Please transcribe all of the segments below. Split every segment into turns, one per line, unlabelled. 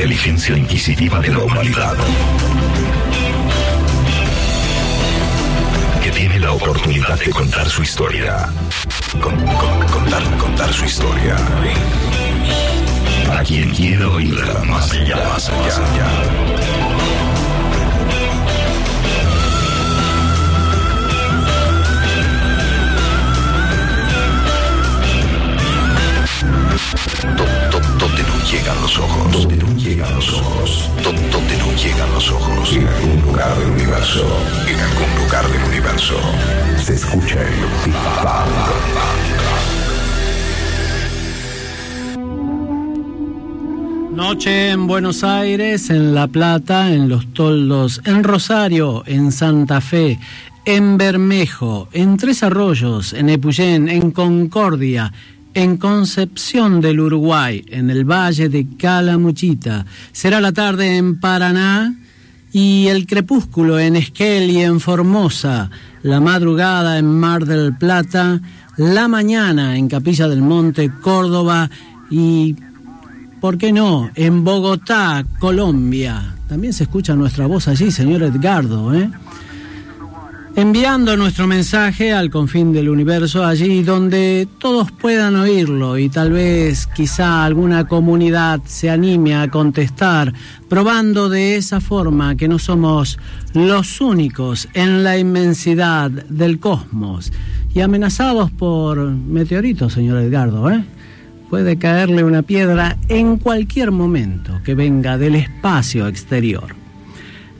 inteligencia inquisitiva de la humanidad. Que tiene la oportunidad de contar su historia. contar, contar su historia. Para quien quiera oírla más allá, más allá. Donde no llegan los ojos. Donde no llegan los ojos. Donde no llegan los ojos. En algún lugar del universo. En algún lugar del universo. Se escucha el Big
Noche en Buenos Aires, en La Plata, en Los Toldos, en Rosario, en Santa Fe, en Bermejo, en Tres Arroyos, en Epuyén, en Concordia, en Concepción del Uruguay, en el valle de Calamuchita. Será la tarde en Paraná y el crepúsculo en Esquel y en Formosa, la madrugada en Mar del Plata, la mañana en Capilla del Monte, Córdoba y, ¿por qué no?, en Bogotá, Colombia. También se escucha nuestra voz allí, señor Edgardo, ¿eh? Enviando nuestro mensaje al confín del universo, allí donde todos puedan oírlo y tal vez quizá alguna comunidad se anime a contestar, probando de esa forma que no somos los únicos en la inmensidad del cosmos y amenazados por meteoritos, señor Edgardo, ¿eh? Puede caerle una piedra en cualquier momento que venga del espacio exterior.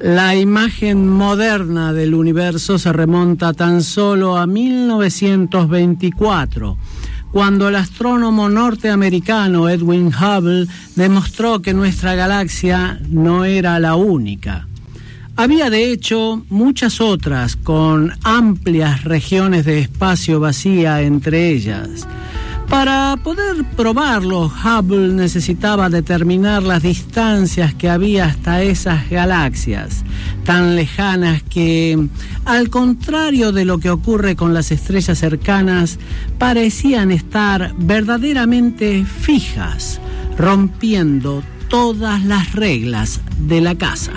La imagen moderna del universo se remonta tan solo a 1924, cuando el astrónomo norteamericano Edwin Hubble demostró que nuestra galaxia no era la única. Había de hecho muchas otras con amplias regiones de espacio vacía entre ellas. Para poder probarlo, Hubble necesitaba determinar las distancias que había hasta esas galaxias, tan lejanas que, al contrario de lo que ocurre con las estrellas cercanas, parecían estar verdaderamente fijas, rompiendo todas las reglas de la casa.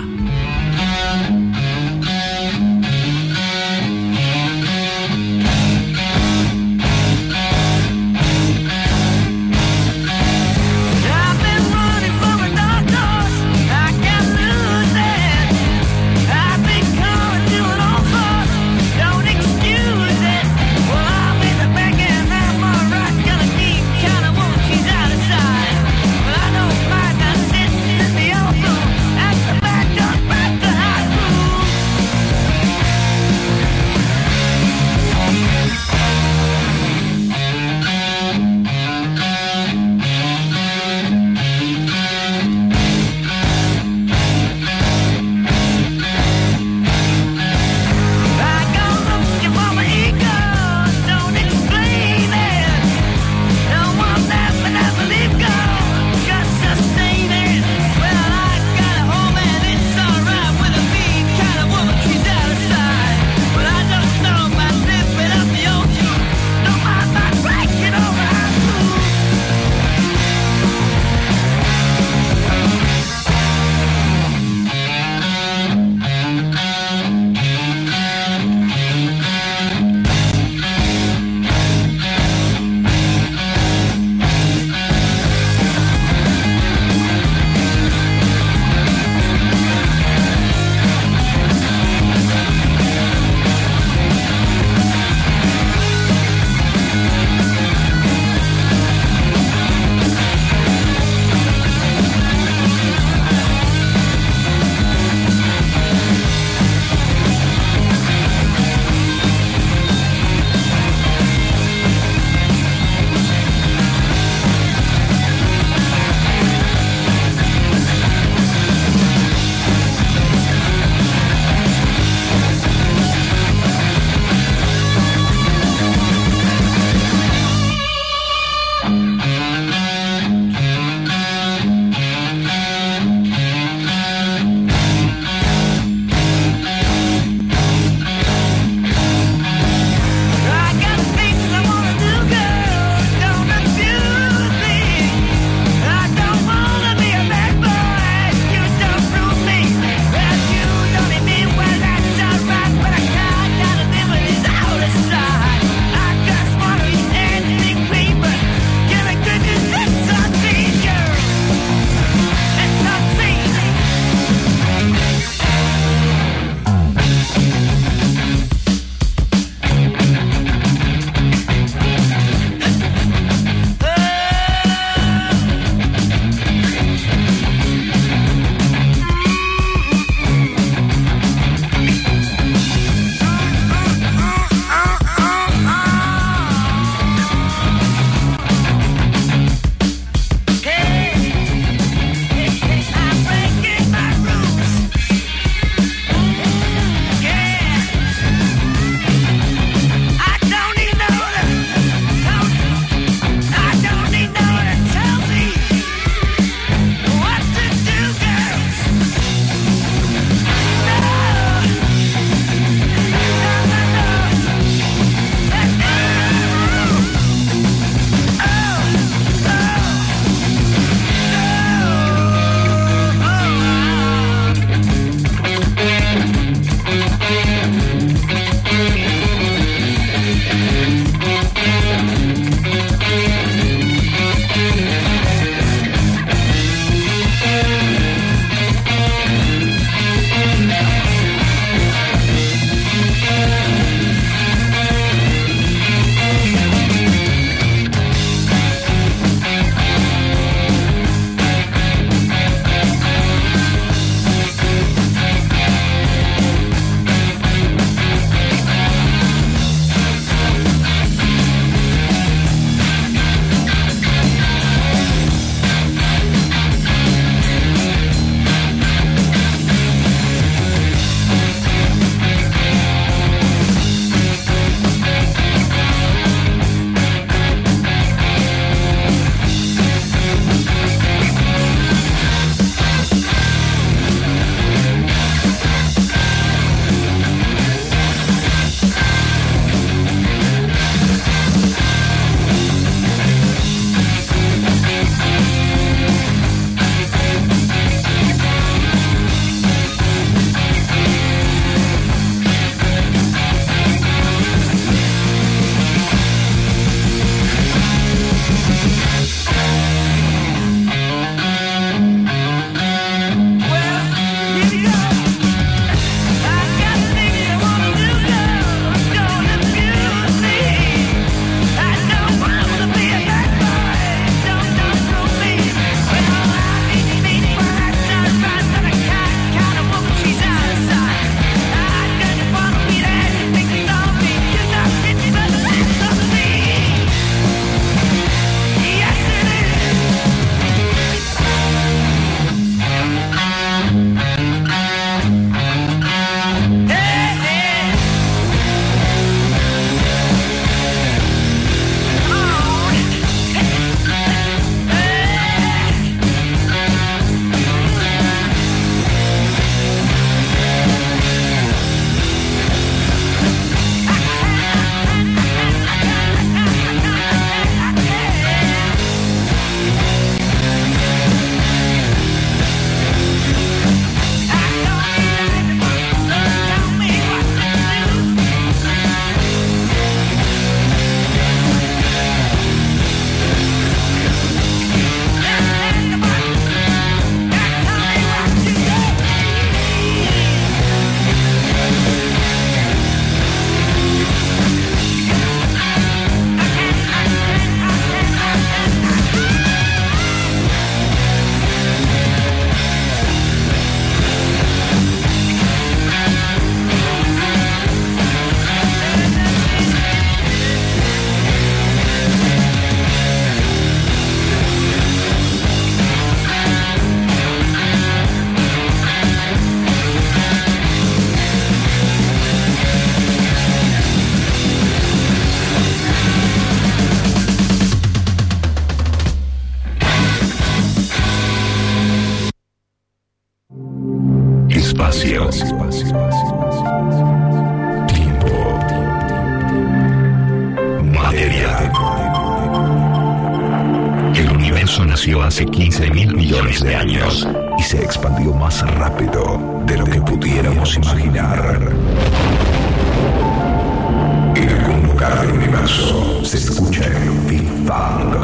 Se escucha Big Bang.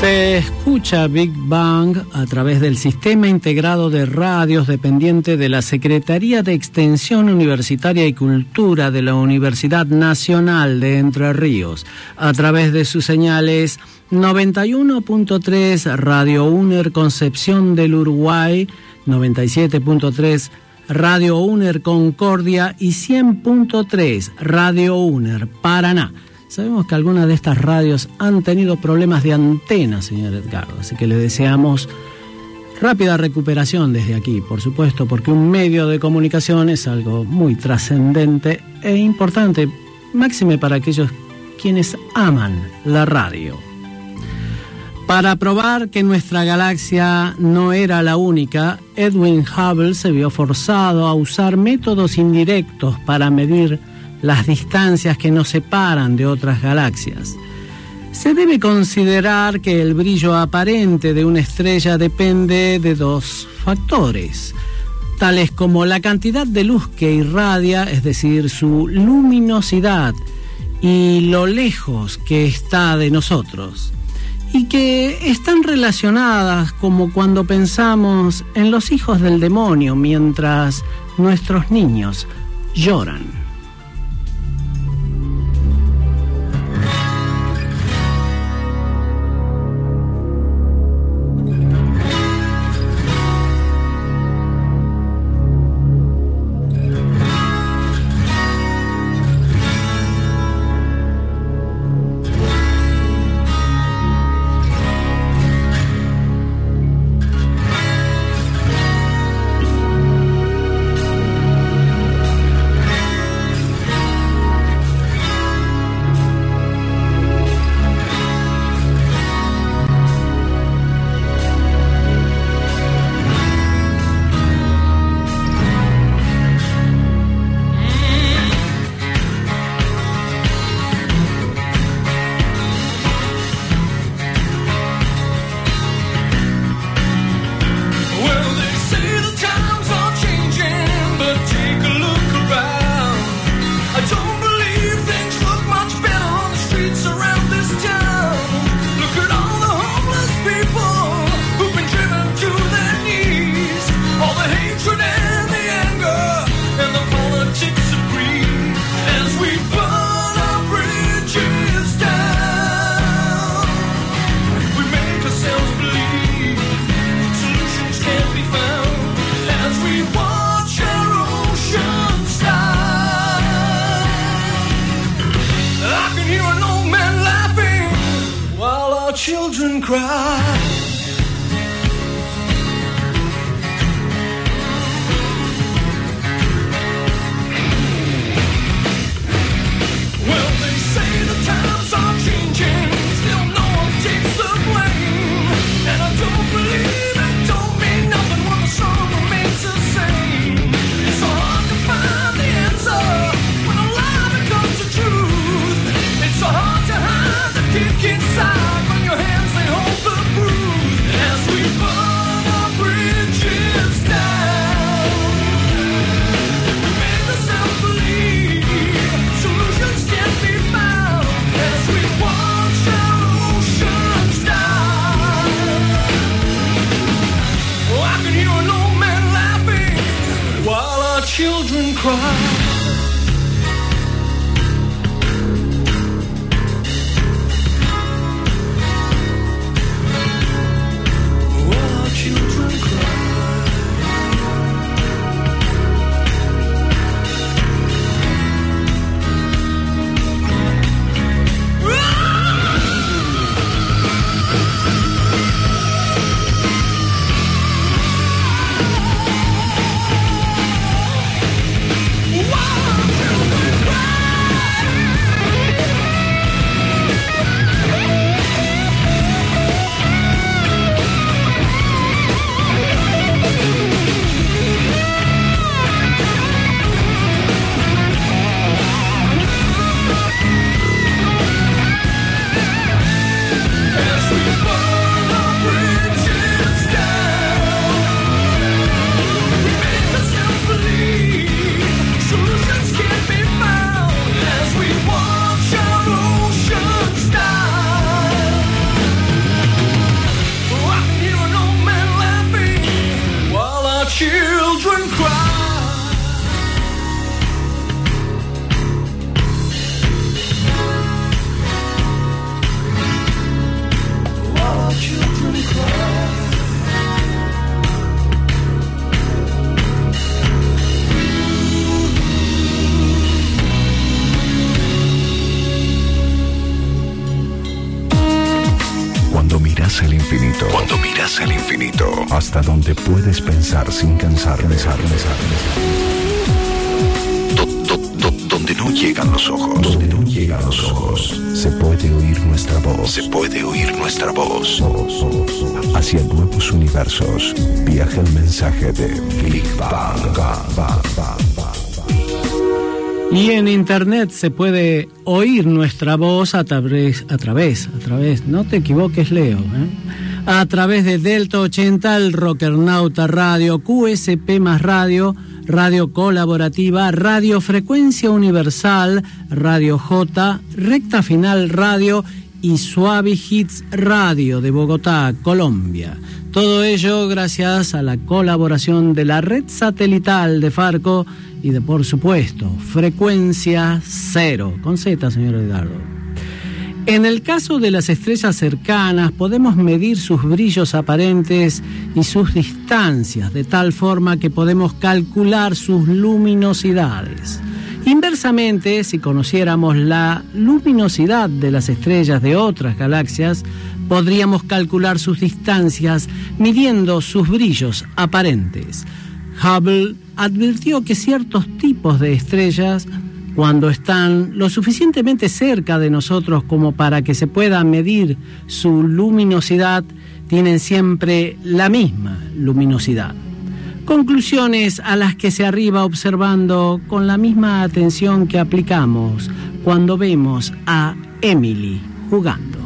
Se escucha Big Bang a través del Sistema Integrado de Radios dependiente de la Secretaría de Extensión Universitaria y Cultura de la Universidad Nacional de Entre Ríos, a través de sus señales 91.3 Radio UNER Concepción del Uruguay, 97.3 Radio UNER Concordia y 100.3 Radio UNER Paraná. Sabemos que algunas de estas radios han tenido problemas de antena, señor Edgardo, así que le deseamos rápida recuperación desde aquí, por supuesto, porque un medio de comunicación es algo muy trascendente e importante, máxime para aquellos quienes aman la radio. Para probar que nuestra galaxia no era la única, Edwin Hubble se vio forzado a usar métodos indirectos para medir las distancias que nos separan de otras galaxias. Se debe considerar que el brillo aparente de una estrella depende de dos factores, tales como la cantidad de luz que irradia, es decir, su luminosidad, y lo lejos que está de nosotros, y que están relacionadas como cuando pensamos en los hijos del demonio mientras nuestros niños lloran.
Pensar cansar, pensar, pensar, donde no llegan los ojos, donde no llegan los ojos, se puede oír nuestra voz, se puede oír nuestra voz. Hacia nuevos universos viaja el mensaje de Big Bang.
Y en internet se puede oír nuestra voz a través, a través, a través, no te equivoques Leo, ¿eh? A través de Delta 80, el Rockernauta Radio, QSP más Radio, Radio Colaborativa, Radio Frecuencia Universal, Radio J, Recta Final Radio y Suave Hits Radio de Bogotá, Colombia. Todo ello gracias a la colaboración de la red satelital de Farco y de, por supuesto, frecuencia cero, con Z, señor Edgardo. En el caso de las estrellas cercanas podemos medir sus brillos aparentes y sus distancias de tal forma que podemos calcular sus luminosidades. Inversamente, si conociéramos la luminosidad de las estrellas de otras galaxias, podríamos calcular sus distancias midiendo sus brillos aparentes. Hubble advirtió que ciertos tipos de estrellas, cuando están lo suficientemente cerca de nosotros como para que se pueda medir su luminosidad, tienen siempre la misma luminosidad. Conclusiones a las que se arriba observando con la misma atención que aplicamos cuando vemos a Emily jugando.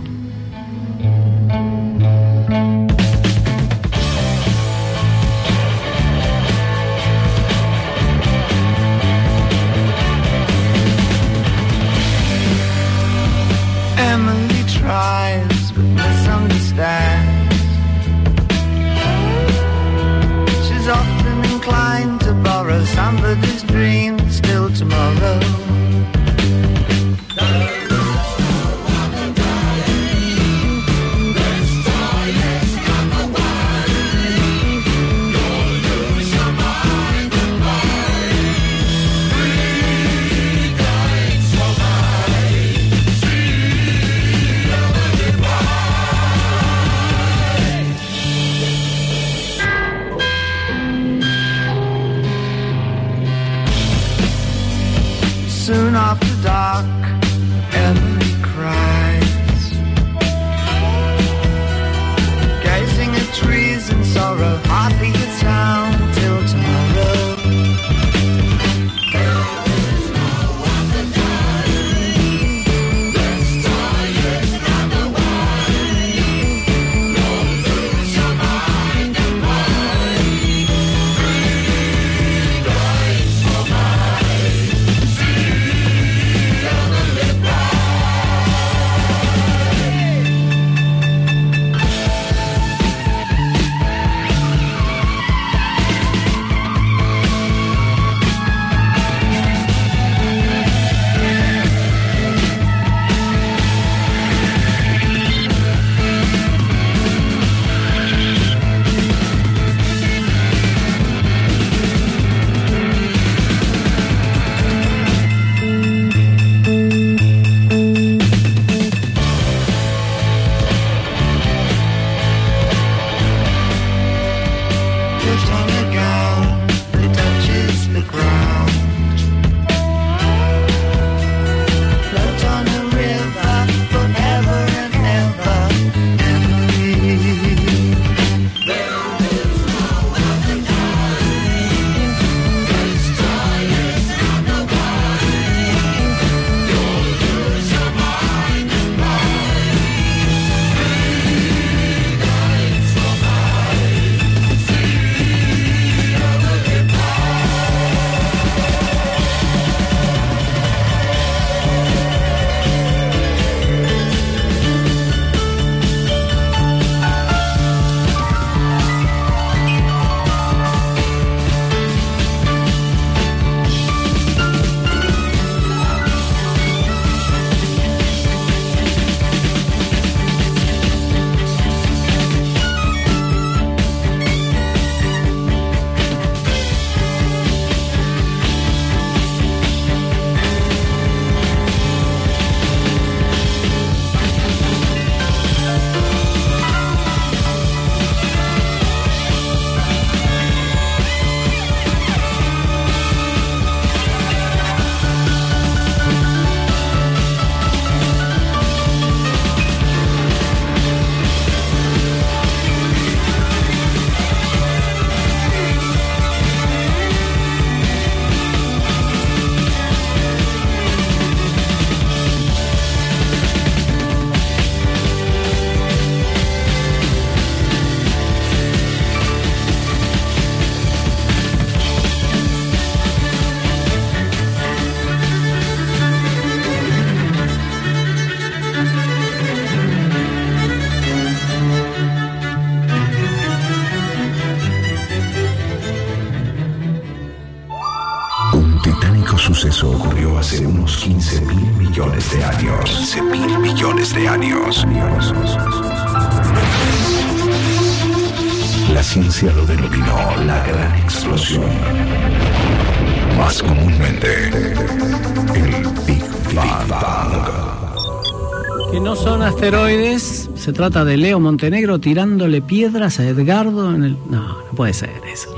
No son asteroides, se trata de Leo Montenegro tirándole piedras a Edgardo en el... No, no puede ser eso.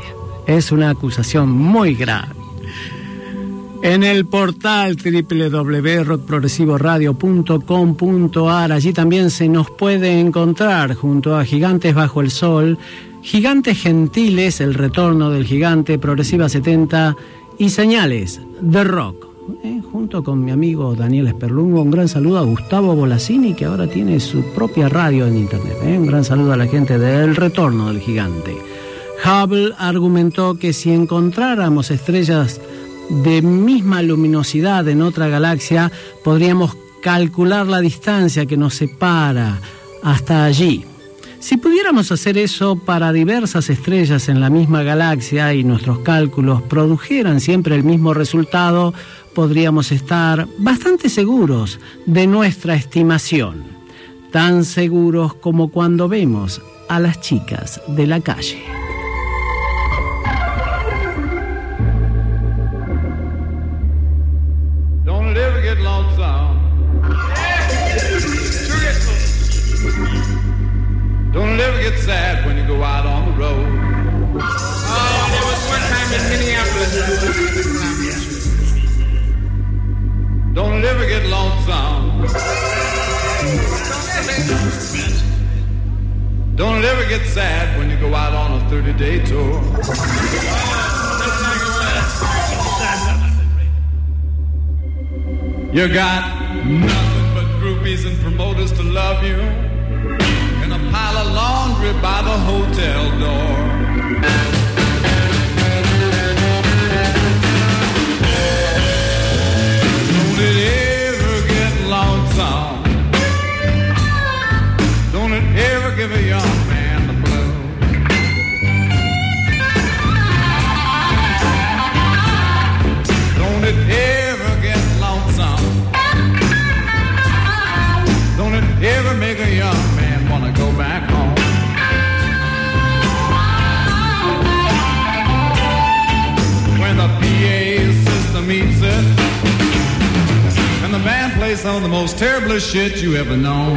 Es una acusación muy grave. En el portal www.rockprogresivoradio.com.ar allí también se nos puede encontrar junto a Gigantes Bajo el Sol, Gigantes Gentiles, El Retorno del Gigante, Progresiva 70 y Señales de Rock. Eh, junto con mi amigo Daniel Esperlungo, un gran saludo a Gustavo Bolasini, que ahora tiene su propia radio en internet. Eh. Un gran saludo a la gente de El Retorno del Gigante. Hubble argumentó que si encontráramos estrellas de misma luminosidad en otra galaxia, podríamos calcular la distancia que nos separa hasta allí. Si pudiéramos hacer eso para diversas estrellas en la misma galaxia y nuestros cálculos produjeran siempre el mismo resultado, podríamos estar bastante seguros de nuestra estimación, tan seguros como cuando vemos a las chicas de la calle.
Get sad when you go out on a 30-day tour. You got nothing but groupies and promoters to love you and a pile of laundry by the hotel door. And the band plays some of the most terrible shit you ever known.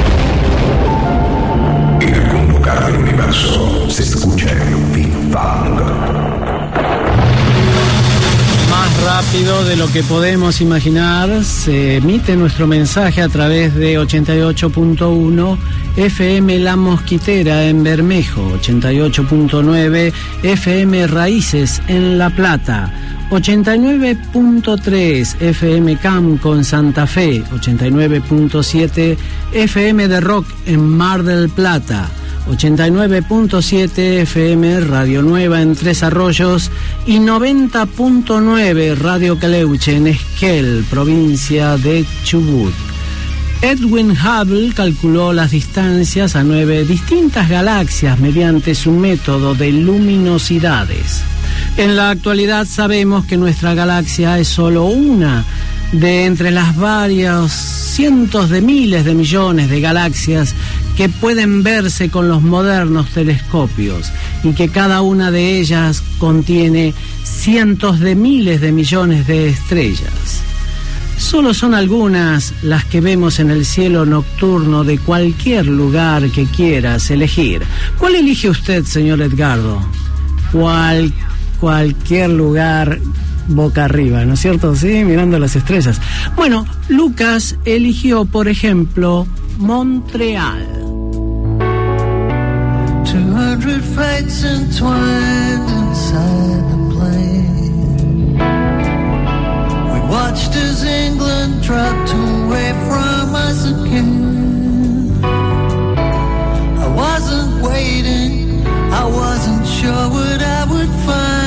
Lugar universo se escucha el Big Bang.
Más rápido de lo que podemos imaginar, se emite nuestro mensaje a través de 88.1 FM La Mosquitera en Bermejo, 88.9 FM Raíces en La Plata, 89.3 FM Camco en Santa Fe, 89.7 FM de Rock en Mar del Plata, 89.7 FM Radio Nueva en Tres Arroyos y 90.9 Radio Caleuche en Esquel, provincia de Chubut. Edwin Hubble calculó las distancias a nueve distintas galaxias mediante su método de luminosidades. En la actualidad sabemos que nuestra galaxia es solo una de entre las varias cientos de miles de millones de galaxias que pueden verse con los modernos telescopios y que cada una de ellas contiene cientos de miles de millones de estrellas. Solo son algunas las que vemos en el cielo nocturno de cualquier lugar que quieras elegir. ¿Cuál elige usted, señor Edgardo? Cual, cualquier lugar boca arriba, ¿no es cierto? Sí, mirando las estrellas. Bueno, Lucas eligió, por ejemplo, Montreal.
200 fates entwined inside the plane. We watched as England dropped away from us again. I wasn't waiting, I wasn't sure what I would find.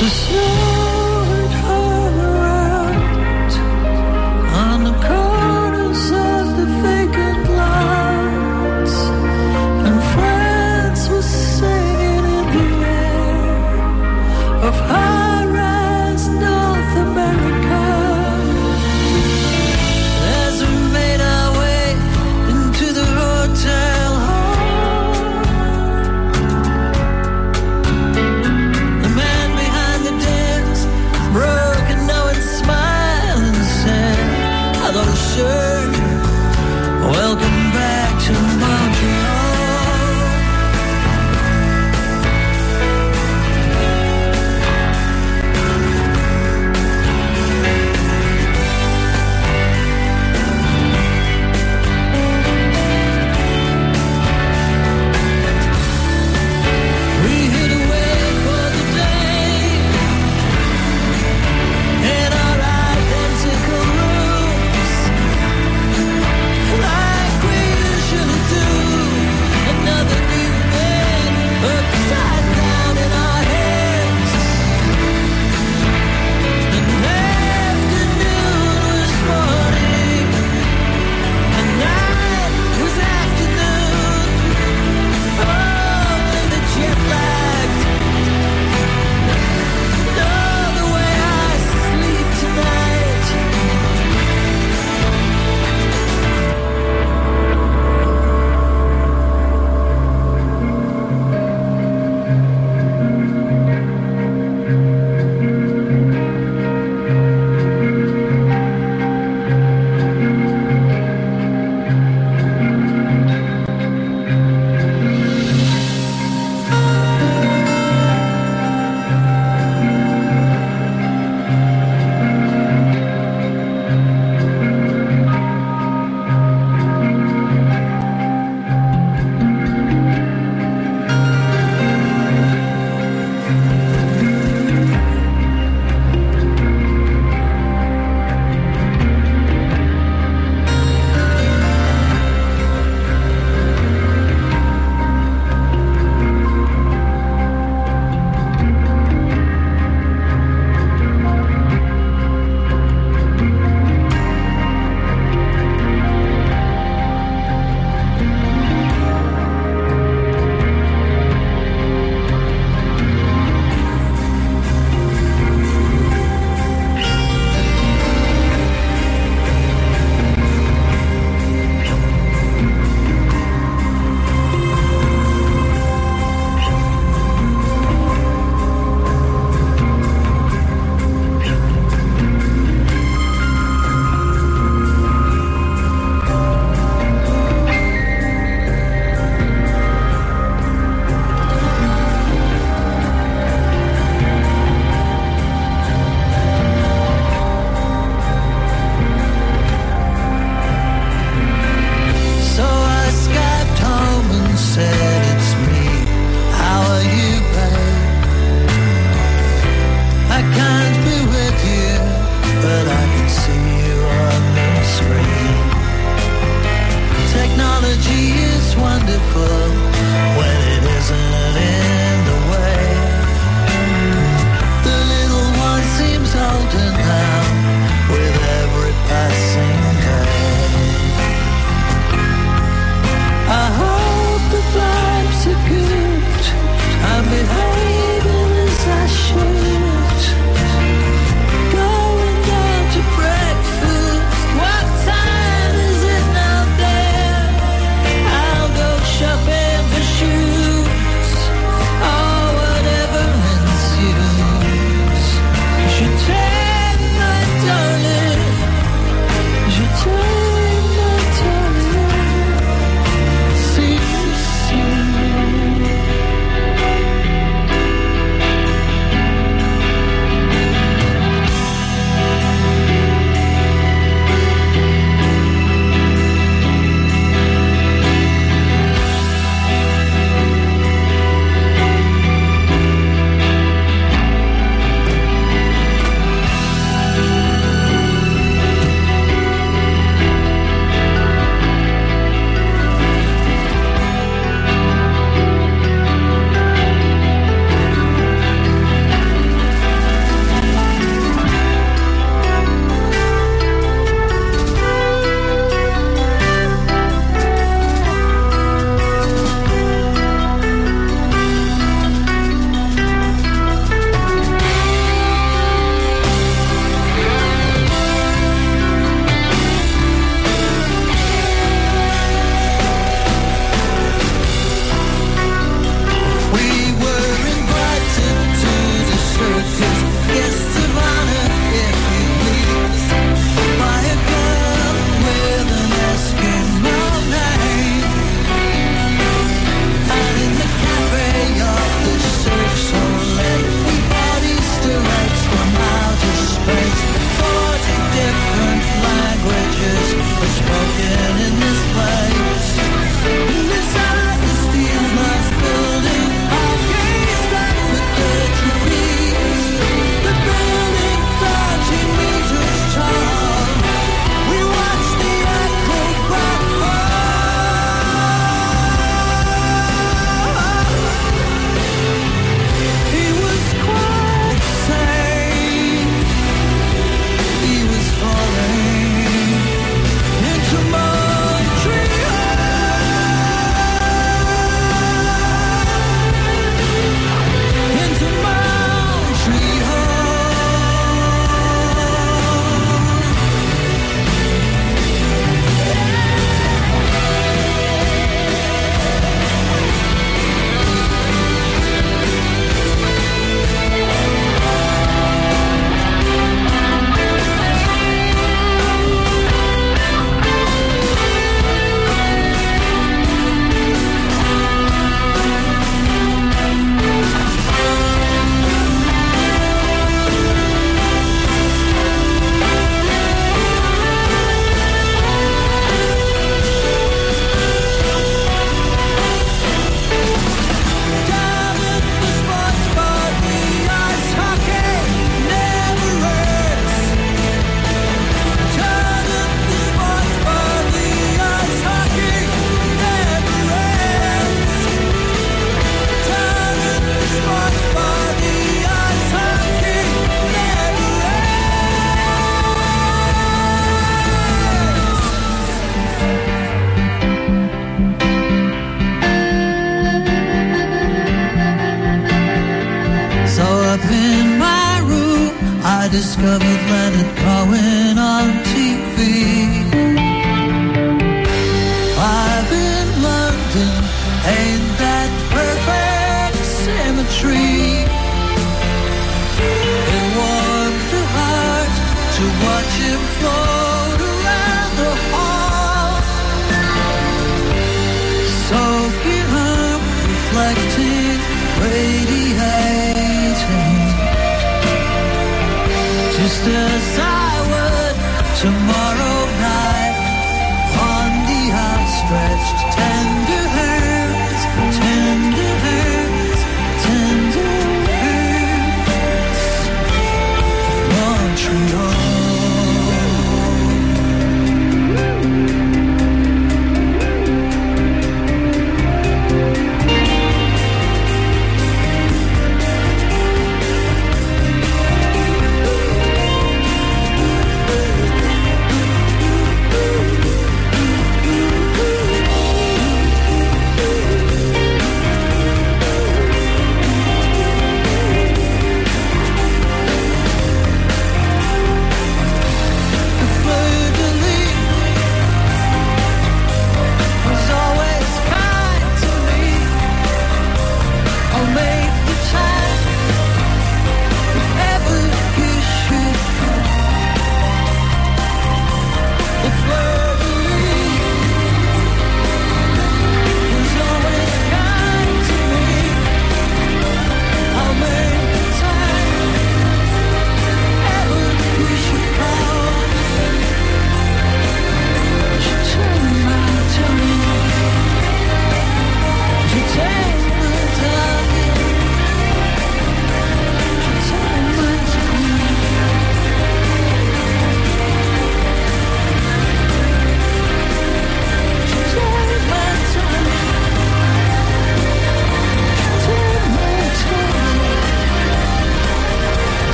The snow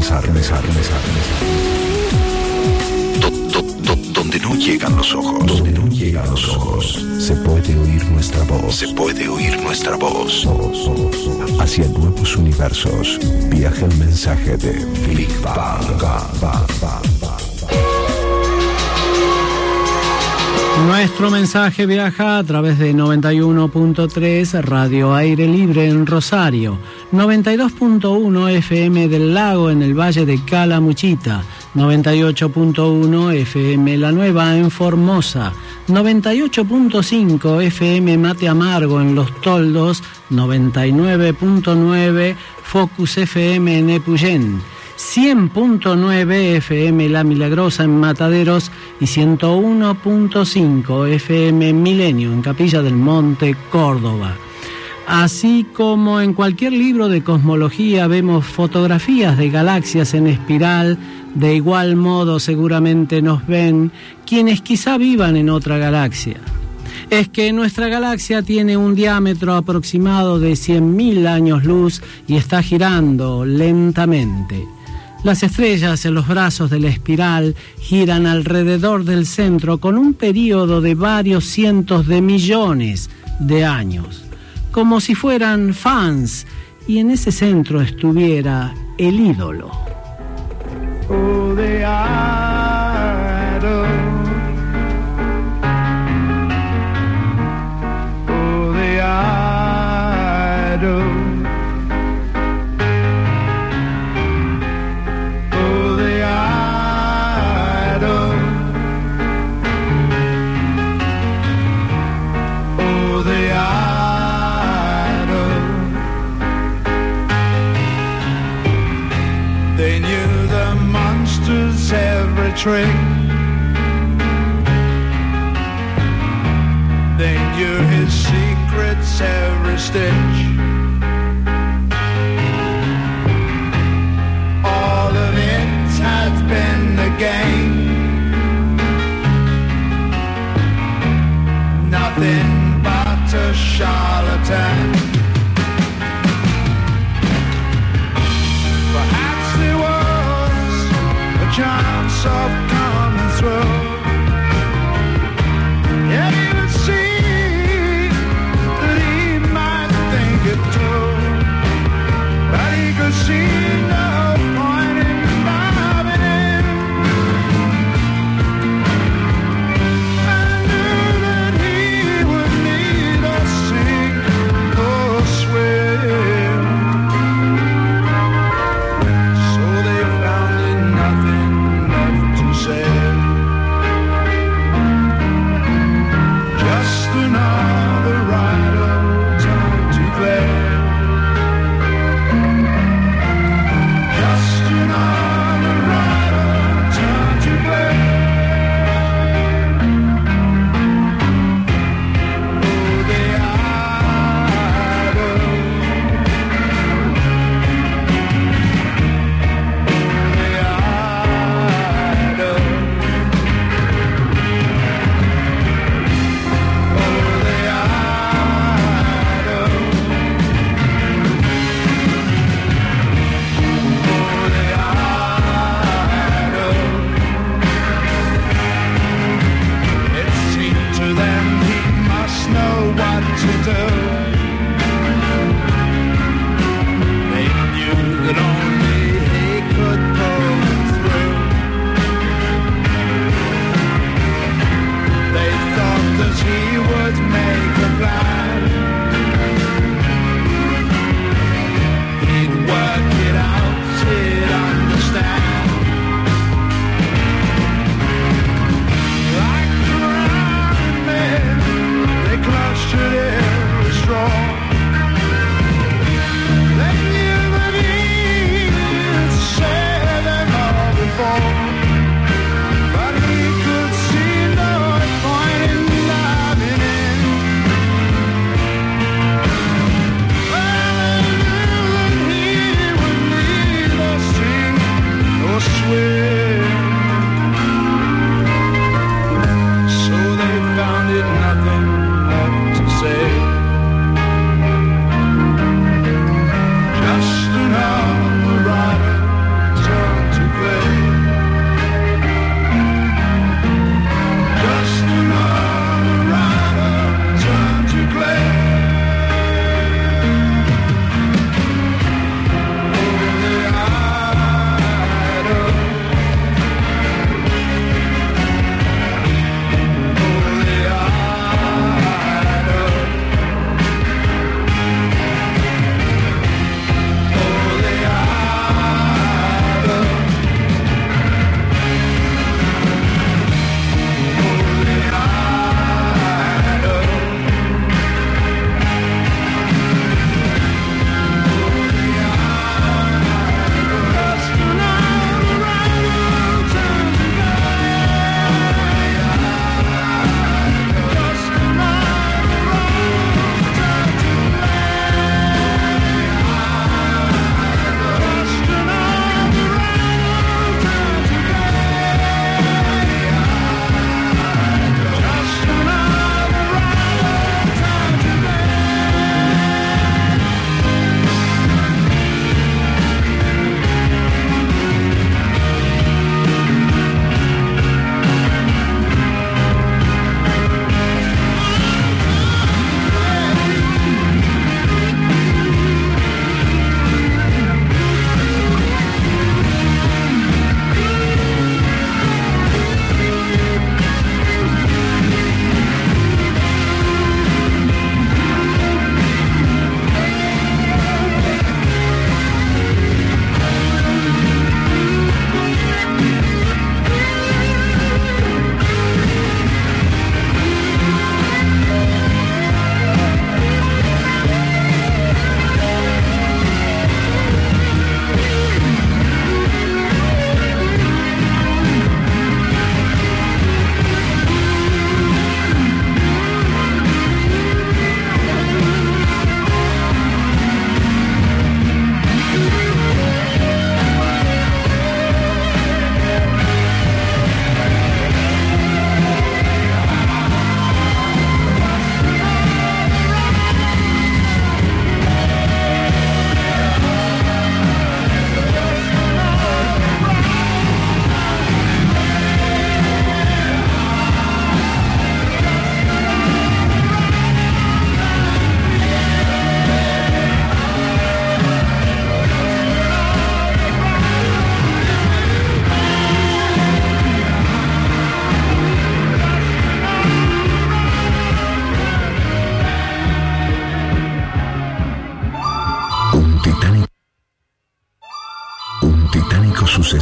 pensar pensar, pensar, Do- do- do- donde no llegan los ojos, donde no llegan los ojos, se puede oír nuestra voz, se puede oír nuestra voz. Hacia nuevos universos, viaja el mensaje de Big bang.
Nuestro mensaje viaja a través de 91.3 Radio Aire Libre en Rosario, 92.1 FM del Lago en el Valle de Calamuchita, 98.1 FM La Nueva en Formosa, 98.5 FM Mate Amargo en Los Toldos, 99.9 Focus FM en Epuyén. 100.9 FM La Milagrosa en Mataderos y 101.5 FM Milenio en Capilla del Monte, Córdoba. Así como en cualquier libro de cosmología vemos fotografías de galaxias en espiral, de igual modo seguramente nos ven quienes quizá vivan en otra galaxia. Es que nuestra galaxia tiene un diámetro aproximado de 100.000 años luz y está girando lentamente. Las estrellas en los brazos de la espiral giran alrededor del centro con un periodo de varios cientos de millones de años, como si fueran fans y en ese centro estuviera el ídolo.
Trick. They knew his secrets every stitch. Of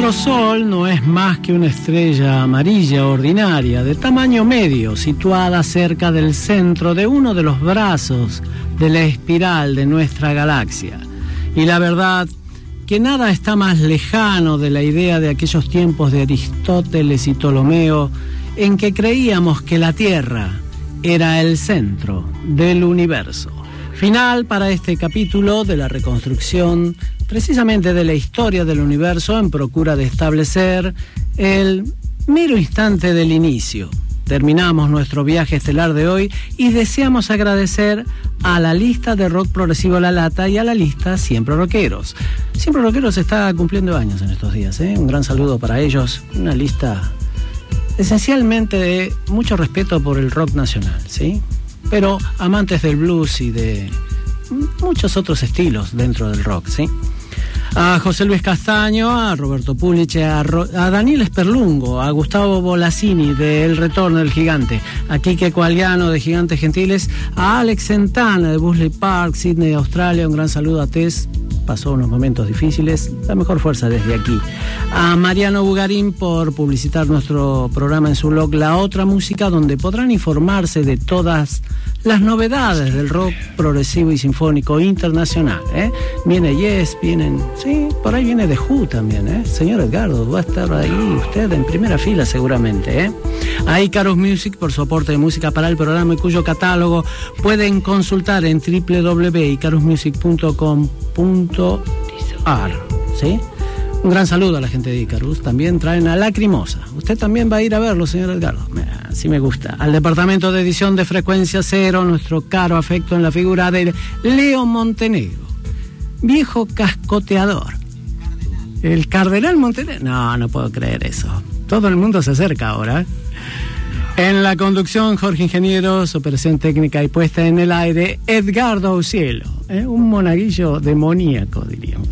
Nuestro Sol no es más que una estrella amarilla ordinaria de tamaño medio situada cerca del centro de uno de los brazos de la espiral de nuestra galaxia. Y la verdad que nada está más lejano de la idea de aquellos tiempos de Aristóteles y Ptolomeo en que creíamos que la Tierra era el centro del universo. Final para este capítulo de la reconstrucción precisamente de la historia del universo en procura de establecer el mero instante del inicio. Terminamos nuestro viaje estelar de hoy y deseamos agradecer a la lista de rock progresivo La Lata y a la lista Siempre Rockeros. Siempre Rockeros está cumpliendo años en estos días. ¿eh? Un gran saludo para ellos. Una lista esencialmente de mucho respeto por el rock nacional, ¿sí? Pero amantes del blues y de muchos otros estilos dentro del rock, ¿sí? A José Luis Castaño, a Roberto Puliche, a, Daniel Esperlungo, a Gustavo Bolasini de El Retorno del Gigante, a Quique Coaliano de Gigantes Gentiles, a Alex Santana de Busley Park, Sydney, Australia, un gran saludo a Tess, pasó unos momentos difíciles, la mejor fuerza desde aquí. A Mariano Bugarín por publicitar nuestro programa en su blog La Otra Música, donde podrán informarse de todas las novedades del rock progresivo y sinfónico internacional. ¿eh? Viene Yes, vienen, sí, por ahí viene The Who también, ¿eh? Señor Edgardo, va a estar ahí usted en primera fila seguramente, ¿eh? A Icarus Music por su aporte de música para el programa y cuyo catálogo pueden consultar en ¿sí? Un gran saludo a la gente de Icarus. También traen a Lacrimosa. Usted también va a ir a verlo, señor Edgardo. Así me gusta. Al departamento de edición de Frecuencia Cero, nuestro caro afecto en la figura de Leo Montenegro. Viejo cascoteador. El cardenal Montenegro. No, no puedo creer eso. Todo el mundo se acerca ahora. En la conducción, Jorge Ingenieros, operación técnica y puesta en el aire, Edgardo Cielo. Un monaguillo demoníaco, diríamos.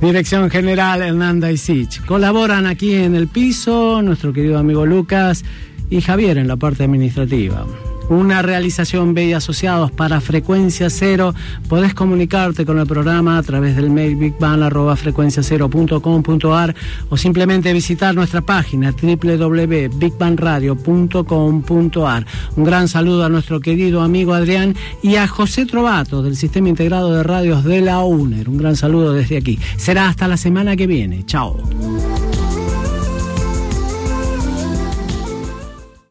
Dirección General Hernanda y Sich. Colaboran aquí en el piso nuestro querido amigo Lucas y Javier en la parte administrativa. Una realización B y asociados para Frecuencia Cero. Podés comunicarte con el programa a través del mail bigban.frecuenciacero.com.ar o simplemente visitar nuestra página www.bigbanradio.com.ar. Un gran saludo a nuestro querido amigo Adrián y a José Trovato del Sistema Integrado de Radios de la UNER. Un gran saludo desde aquí. Será hasta la semana que viene. Chao.